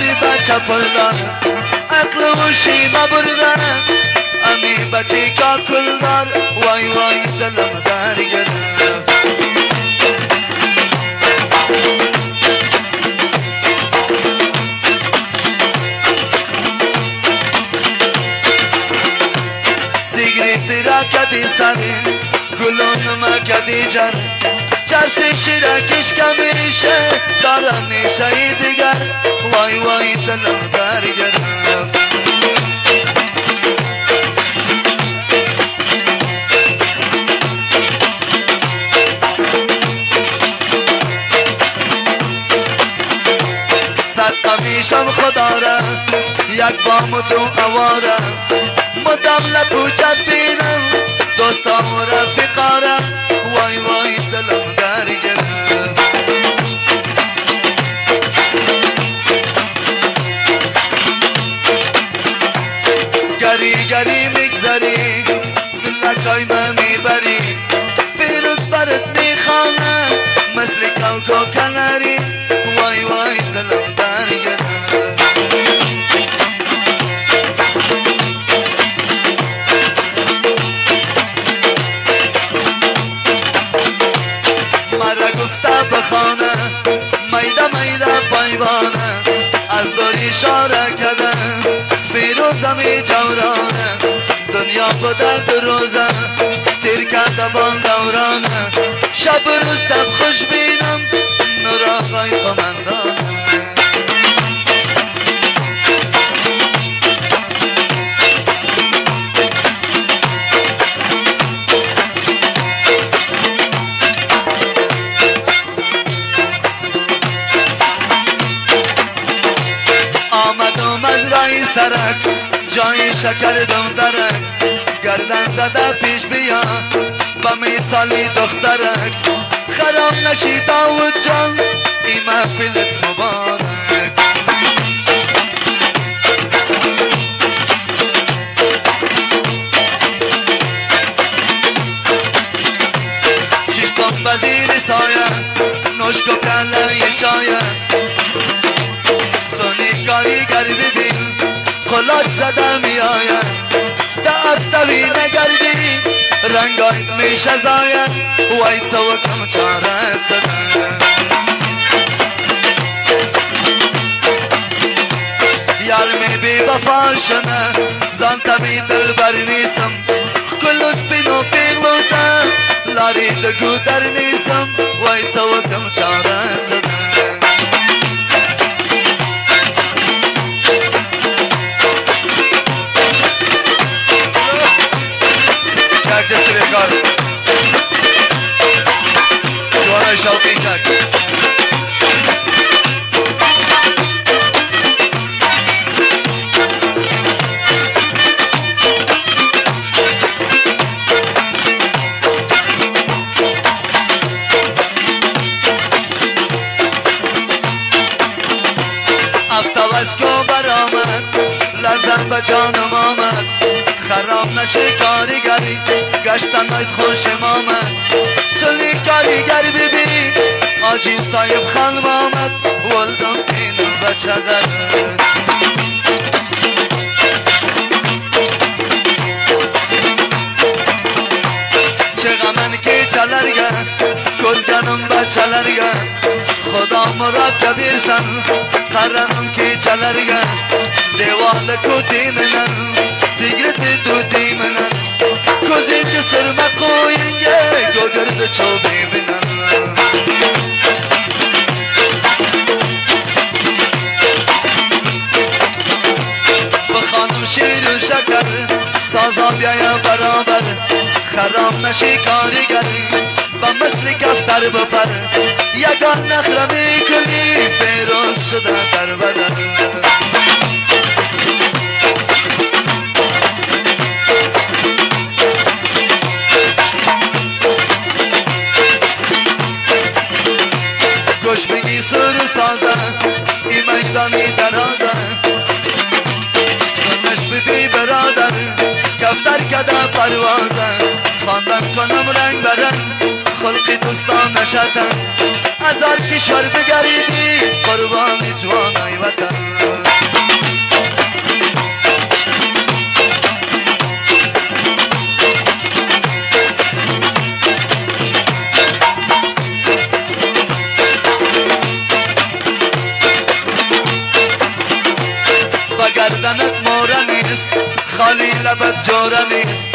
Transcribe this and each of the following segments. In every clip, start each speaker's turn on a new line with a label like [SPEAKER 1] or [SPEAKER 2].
[SPEAKER 1] da çapıldan Aklımı şeyma buradan. Ami bache kakıldar Vay vay zalim dargın Sigaret rakati sanin Gulonuma kadicar Çarşı şirak işkamişe Dara nişayı digar. وای دلم در گرفت صد قمیشم خدا را یک بام دو اواره مدام لپوچت بینم دوستام و رفیقارم اشاره کده فیروزمی جورانه. دنیا دو روزه. تیر کرده بان دورانه. شب روز تب خوش بینم. نور آقای سرک جای شکر دم درک گردن زده پیش بیا با مثالی دخترک. خراب نشی داود جان این محفلت مبارک. ششتم وزیر سایه نشک و پیاله چایه. سونی کاریگر ببین قلاج زده می آید دفتوی نگردی رنگایت میشه زاید. وای تو کم چاره زده یار می بی وفا شنه زان تبی دل بر نیسم. کل سپینو پیغلو تا لاری دگو در نیسم. وای تو کم چاره زده کو برآمد لرزم به جانم آمد. خراب نشه کاریگری گشتن نایت خوشم آمد سلی کاریگر ببین آجی صاحب خانم آمد ولدم اینم به چقدر چه غمن که چلرگه کزگنم به چلرگه خدا مراد کبیر سن. قرنم که چلرگه دیوال کوتی منن سرما قوینگه گوگرد چوبی منن بخانم شیر و شکر سازا بیایا برابر خراب نشی کاریگری و مثل کفتر بپر یگان نخره می‌کنی فیروز شده در بدن گوش بگی سر سازه ای میدانی درازه سنش بدی برادر کفتر کده پروازه. خواندن کنم رنگ برنگ خلقی دوستان نشتن از هر کشور بگریدی قربان جوانای وطن خالی لبت جوره نیست.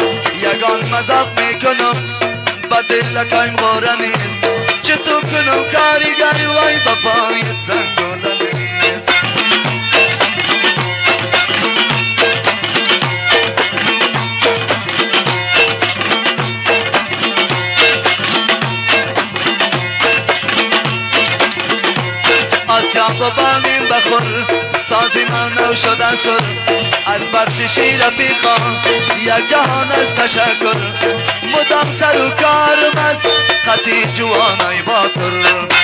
[SPEAKER 1] یگان مذاق می‌کنم با دل کایم باره نیست. چه تو کنم کاریگر وای با پایت زنگوله نیست. از بانیم بخور. سازی من شده شد. از برچشی رفیقا یک جهان از تشکر. مدام سر و کارم است خطی جوانای باتر